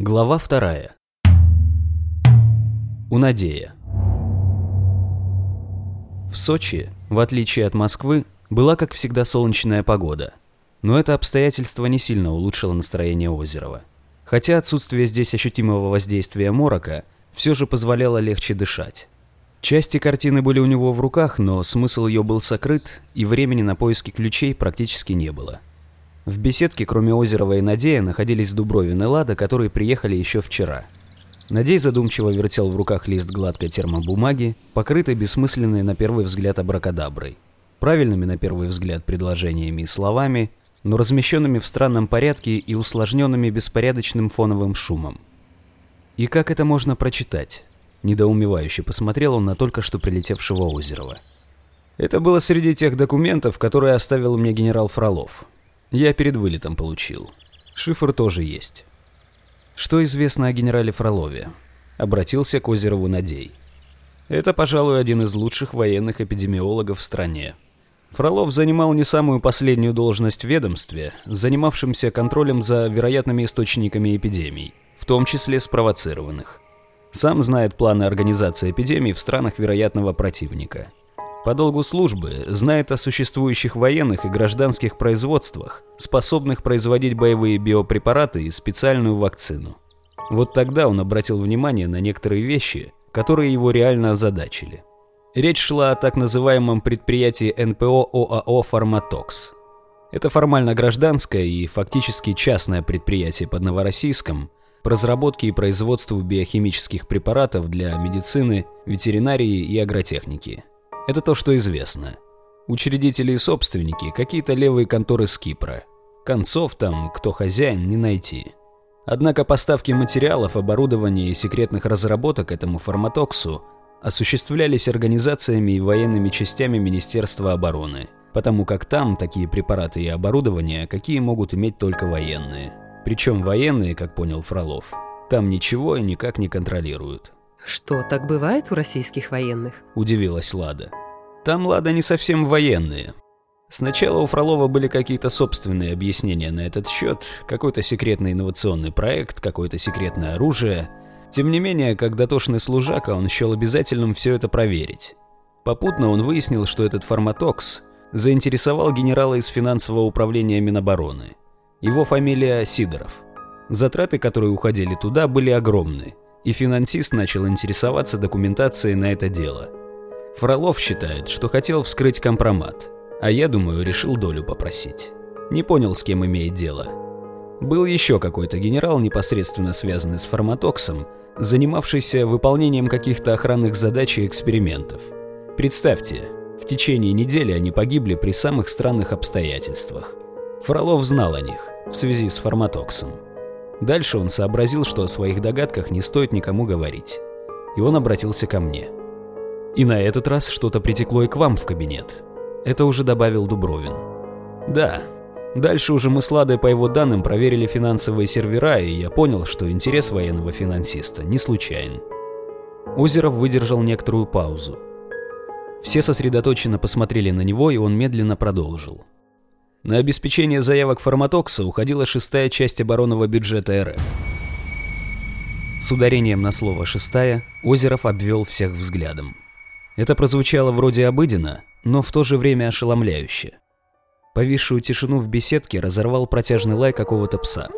Глава вторая. У Надея. В Сочи, в отличие от Москвы, была, как всегда, солнечная погода. Но это обстоятельство не сильно улучшило настроение Озерова. Хотя отсутствие здесь ощутимого воздействия морока все же позволяло легче дышать. Части картины были у него в руках, но смысл ее был сокрыт, и времени на поиски ключей практически не было. В беседке, кроме Озерова и Надея, находились Дубровин и Лада, которые приехали еще вчера. Надей задумчиво вертел в руках лист гладкой термобумаги, покрытой бессмысленной на первый взгляд абракадаброй. Правильными на первый взгляд предложениями и словами, но размещенными в странном порядке и усложненными беспорядочным фоновым шумом. И как это можно прочитать? Недоумевающе посмотрел он на только что прилетевшего Озерова. Это было среди тех документов, которые оставил мне генерал Фролов. Я перед вылетом получил. Шифр тоже есть. Что известно о генерале Фролове? Обратился к Озерову Надей. Это, пожалуй, один из лучших военных эпидемиологов в стране. Фролов занимал не самую последнюю должность в ведомстве, занимавшемся контролем за вероятными источниками эпидемий, в том числе спровоцированных. Сам знает планы организации эпидемий в странах вероятного противника. По долгу службы знает о существующих военных и гражданских производствах, способных производить боевые биопрепараты и специальную вакцину. Вот тогда он обратил внимание на некоторые вещи, которые его реально озадачили. Речь шла о так называемом предприятии НПО ОАО «Фарматокс». Это формально гражданское и фактически частное предприятие под Новороссийском, по разработке и производству биохимических препаратов для медицины, ветеринарии и агротехники. Это то, что известно. Учредители и собственники – какие-то левые конторы с Кипра. Концов там, кто хозяин, не найти. Однако поставки материалов, оборудования и секретных разработок этому фарматоксу осуществлялись организациями и военными частями Министерства обороны, потому как там такие препараты и оборудование, какие могут иметь только военные. Причем военные, как понял Фролов, там ничего и никак не контролируют. Что, так бывает у российских военных? Удивилась Лада. Там, Лада, не совсем военные. Сначала у Фролова были какие-то собственные объяснения на этот счет, какой-то секретный инновационный проект, какое-то секретное оружие. Тем не менее, как дотошный служака, он счел обязательным все это проверить. Попутно он выяснил, что этот фарматокс заинтересовал генерала из финансового управления Минобороны – его фамилия Сидоров. Затраты, которые уходили туда, были огромны, и финансист начал интересоваться документацией на это дело. Фролов считает, что хотел вскрыть компромат, а я думаю, решил долю попросить. Не понял, с кем имеет дело. Был еще какой-то генерал, непосредственно связанный с фарматоксом, занимавшийся выполнением каких-то охранных задач и экспериментов. Представьте, в течение недели они погибли при самых странных обстоятельствах. Фролов знал о них в связи с форматоксом. Дальше он сообразил, что о своих догадках не стоит никому говорить. И он обратился ко мне. И на этот раз что-то притекло и к вам в кабинет. Это уже добавил Дубровин. Да. Дальше уже мы с Ладой по его данным проверили финансовые сервера, и я понял, что интерес военного финансиста не случайен. Озеров выдержал некоторую паузу. Все сосредоточенно посмотрели на него, и он медленно продолжил. На обеспечение заявок Форматокса уходила шестая часть оборонного бюджета РФ. С ударением на слово «шестая» Озеров обвел всех взглядом. Это прозвучало вроде обыденно, но в то же время ошеломляюще. Повисшую тишину в беседке разорвал протяжный лай какого-то пса.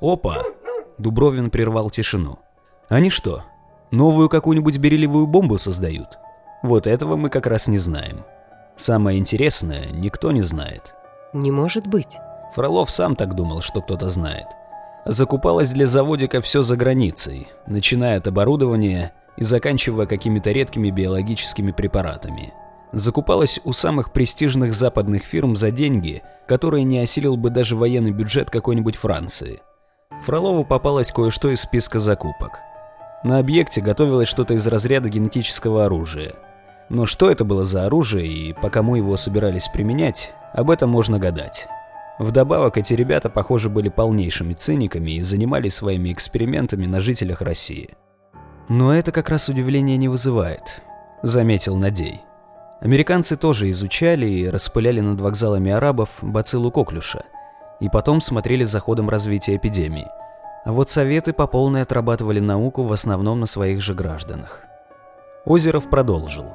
«Опа!» Дубровин прервал тишину. «Они что, новую какую-нибудь бериллевую бомбу создают? Вот этого мы как раз не знаем». Самое интересное, никто не знает. Не может быть. Фролов сам так думал, что кто-то знает. Закупалось для заводика все за границей, начиная от оборудования и заканчивая какими-то редкими биологическими препаратами. Закупалось у самых престижных западных фирм за деньги, которые не осилил бы даже военный бюджет какой-нибудь Франции. Фролову попалось кое-что из списка закупок. На объекте готовилось что-то из разряда генетического оружия – но что это было за оружие и по кому его собирались применять, об этом можно гадать. Вдобавок, эти ребята, похоже, были полнейшими циниками и занимались своими экспериментами на жителях России. «Но это как раз удивление не вызывает», — заметил Надей. Американцы тоже изучали и распыляли над вокзалами арабов бациллу коклюша, и потом смотрели за ходом развития эпидемии. А вот советы по полной отрабатывали науку в основном на своих же гражданах. Озеров продолжил.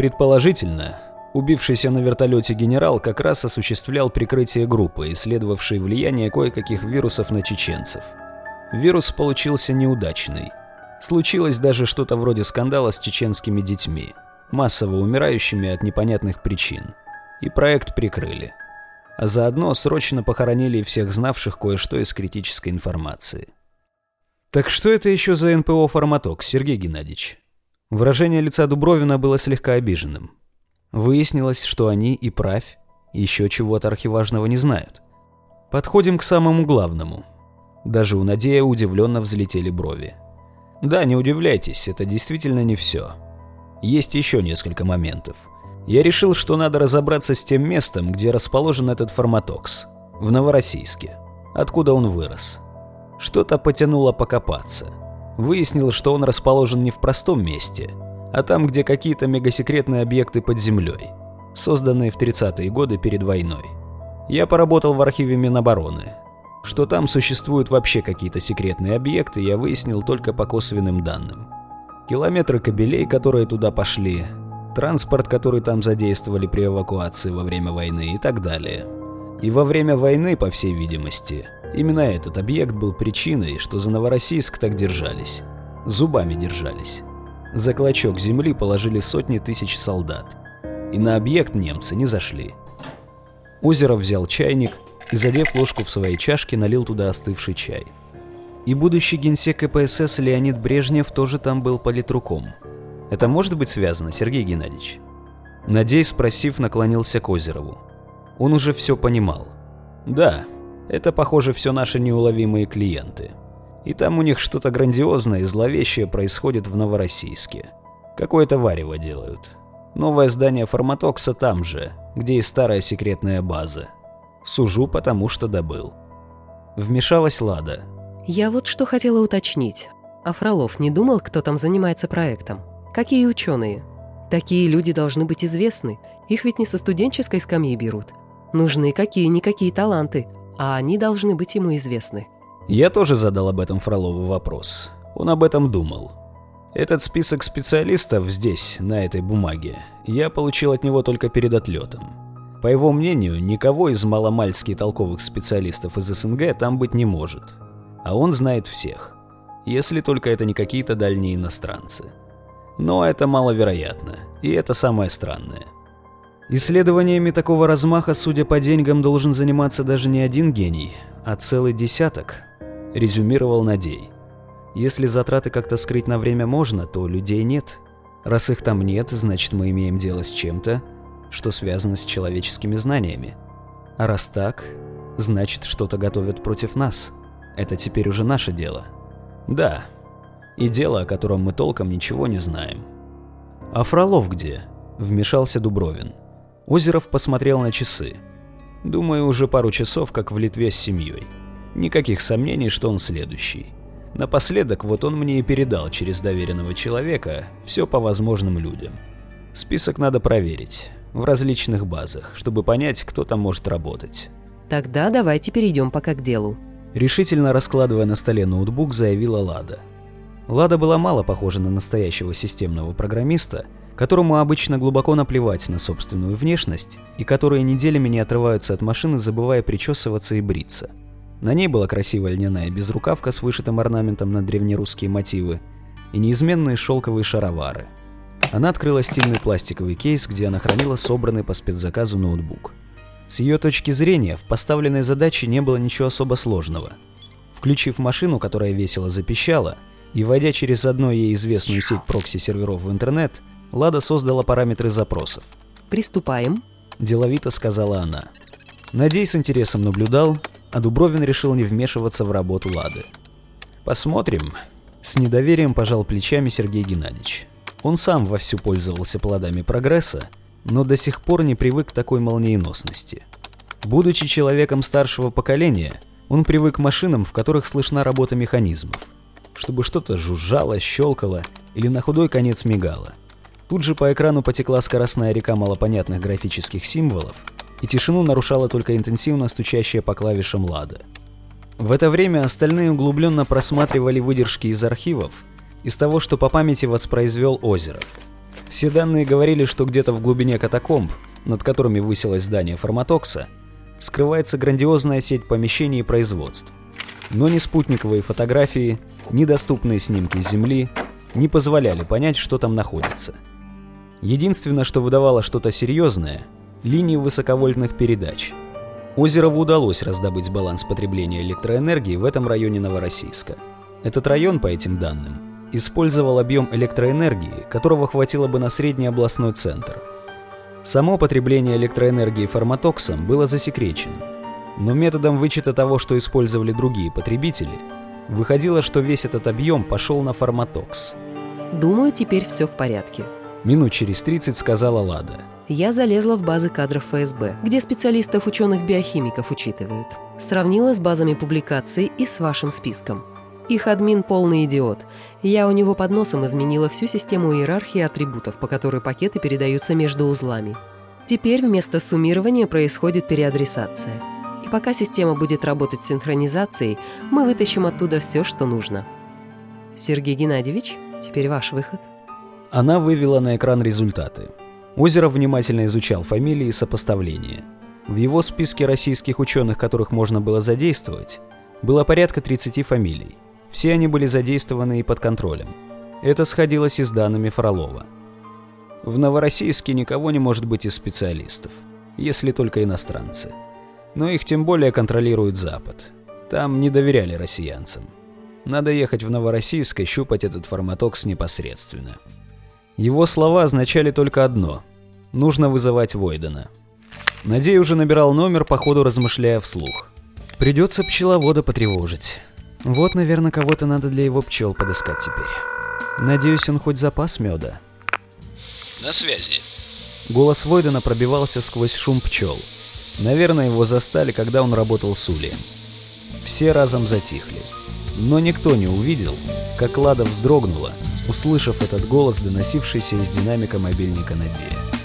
Предположительно, убившийся на вертолете генерал как раз осуществлял прикрытие группы, исследовавшей влияние кое-каких вирусов на чеченцев. Вирус получился неудачный. Случилось даже что-то вроде скандала с чеченскими детьми, массово умирающими от непонятных причин. И проект прикрыли а заодно срочно похоронили всех знавших кое-что из критической информации. «Так что это еще за НПО «Форматок», Сергей Геннадьевич?» Выражение лица Дубровина было слегка обиженным. Выяснилось, что они и правь еще чего-то архиважного не знают. Подходим к самому главному. Даже у Надея удивленно взлетели брови. Да, не удивляйтесь, это действительно не все. Есть еще несколько моментов я решил, что надо разобраться с тем местом, где расположен этот форматокс, в Новороссийске, откуда он вырос. Что-то потянуло покопаться. Выяснил, что он расположен не в простом месте, а там, где какие-то мегасекретные объекты под землей, созданные в 30-е годы перед войной. Я поработал в архиве Минобороны. Что там существуют вообще какие-то секретные объекты, я выяснил только по косвенным данным. Километры кабелей, которые туда пошли, транспорт, который там задействовали при эвакуации во время войны и так далее. И во время войны, по всей видимости, именно этот объект был причиной, что за Новороссийск так держались. Зубами держались. За клочок земли положили сотни тысяч солдат. И на объект немцы не зашли. Озеров взял чайник и, задев ложку в своей чашке, налил туда остывший чай. И будущий генсек КПСС Леонид Брежнев тоже там был политруком – это может быть связано, Сергей Геннадьевич? Надей, спросив, наклонился к Озерову. Он уже все понимал. Да, это, похоже, все наши неуловимые клиенты. И там у них что-то грандиозное и зловещее происходит в Новороссийске. Какое-то варево делают. Новое здание Форматокса там же, где и старая секретная база. Сужу, потому что добыл. Вмешалась Лада. Я вот что хотела уточнить. А Фролов не думал, кто там занимается проектом? Какие ученые? Такие люди должны быть известны. Их ведь не со студенческой скамьи берут. Нужны какие-никакие таланты, а они должны быть ему известны. Я тоже задал об этом Фролову вопрос. Он об этом думал. Этот список специалистов здесь, на этой бумаге, я получил от него только перед отлетом. По его мнению, никого из маломальски толковых специалистов из СНГ там быть не может. А он знает всех. Если только это не какие-то дальние иностранцы. Но это маловероятно, и это самое странное. Исследованиями такого размаха, судя по деньгам, должен заниматься даже не один гений, а целый десяток, резюмировал Надей. Если затраты как-то скрыть на время можно, то людей нет. Раз их там нет, значит мы имеем дело с чем-то, что связано с человеческими знаниями. А раз так, значит что-то готовят против нас. Это теперь уже наше дело. Да, и дело, о котором мы толком ничего не знаем. «А Фролов где?» – вмешался Дубровин. Озеров посмотрел на часы. «Думаю, уже пару часов, как в Литве с семьей. Никаких сомнений, что он следующий. Напоследок, вот он мне и передал через доверенного человека все по возможным людям. Список надо проверить в различных базах, чтобы понять, кто там может работать. Тогда давайте перейдем пока к делу. Решительно раскладывая на столе ноутбук, заявила Лада. Лада была мало похожа на настоящего системного программиста, которому обычно глубоко наплевать на собственную внешность и которые неделями не отрываются от машины, забывая причесываться и бриться. На ней была красивая льняная безрукавка с вышитым орнаментом на древнерусские мотивы и неизменные шелковые шаровары. Она открыла стильный пластиковый кейс, где она хранила собранный по спецзаказу ноутбук. С ее точки зрения, в поставленной задаче не было ничего особо сложного. Включив машину, которая весело запищала, и вводя через одну ей известную сеть прокси-серверов в интернет, Лада создала параметры запросов. «Приступаем», – деловито сказала она. Надей с интересом наблюдал, а Дубровин решил не вмешиваться в работу Лады. «Посмотрим». С недоверием пожал плечами Сергей Геннадьевич. Он сам вовсю пользовался плодами прогресса, но до сих пор не привык к такой молниеносности. Будучи человеком старшего поколения, он привык к машинам, в которых слышна работа механизмов – чтобы что-то жужжало, щелкало или на худой конец мигало. Тут же по экрану потекла скоростная река малопонятных графических символов, и тишину нарушала только интенсивно стучащая по клавишам лада. В это время остальные углубленно просматривали выдержки из архивов из того, что по памяти воспроизвел Озеров. Все данные говорили, что где-то в глубине катакомб, над которыми высилось здание Форматокса, скрывается грандиозная сеть помещений и производств. Но ни спутниковые фотографии, ни доступные снимки Земли не позволяли понять, что там находится. Единственное, что выдавало что-то серьезное – линии высоковольтных передач – Озерову удалось раздобыть баланс потребления электроэнергии в этом районе Новороссийска. Этот район, по этим данным, использовал объем электроэнергии, которого хватило бы на средний областной центр. Само потребление электроэнергии форматоксом было засекречено, но методом вычета того, что использовали другие потребители, выходило, что весь этот объем пошел на форматокс. «Думаю, теперь все в порядке», — минут через 30 сказала Лада я залезла в базы кадров ФСБ, где специалистов ученых-биохимиков учитывают. Сравнила с базами публикаций и с вашим списком. Их админ полный идиот. Я у него под носом изменила всю систему иерархии атрибутов, по которой пакеты передаются между узлами. Теперь вместо суммирования происходит переадресация. И пока система будет работать с синхронизацией, мы вытащим оттуда все, что нужно. Сергей Геннадьевич, теперь ваш выход. Она вывела на экран результаты. Озеров внимательно изучал фамилии и сопоставления. В его списке российских ученых, которых можно было задействовать, было порядка 30 фамилий. Все они были задействованы и под контролем. Это сходилось и с данными Фролова. В Новороссийске никого не может быть из специалистов, если только иностранцы. Но их тем более контролирует Запад. Там не доверяли россиянцам. Надо ехать в Новороссийск и щупать этот форматокс непосредственно. Его слова означали только одно – нужно вызывать Войдена. Надей уже набирал номер, по ходу размышляя вслух. Придется пчеловода потревожить. Вот, наверное, кого-то надо для его пчел подыскать теперь. Надеюсь, он хоть запас меда. На связи. Голос Войдена пробивался сквозь шум пчел. Наверное, его застали, когда он работал с Улием. Все разом затихли. Но никто не увидел, как Лада вздрогнула, услышав этот голос, доносившийся из динамика мобильника Надея.